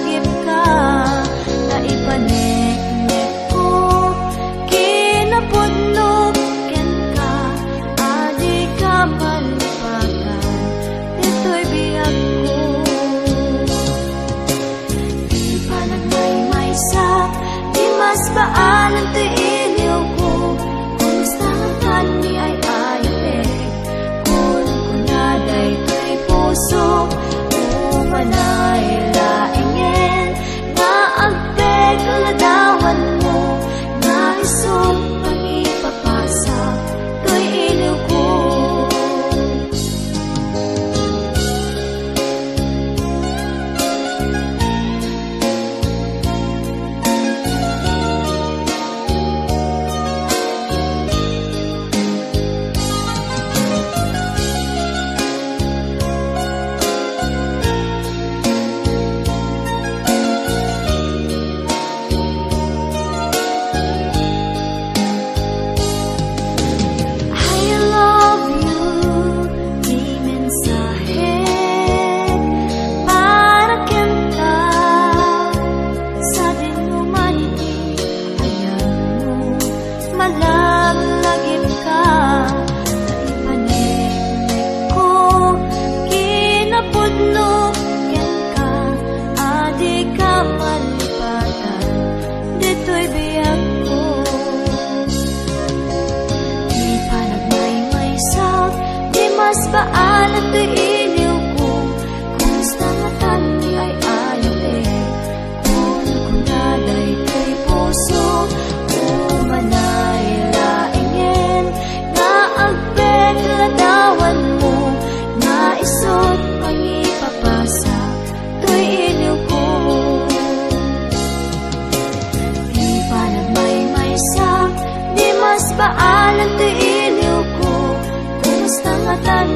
alguien 把爱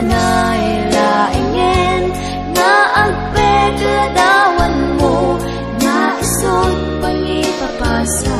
sana'y laingin na agpegadawan mo na isog palipapasa.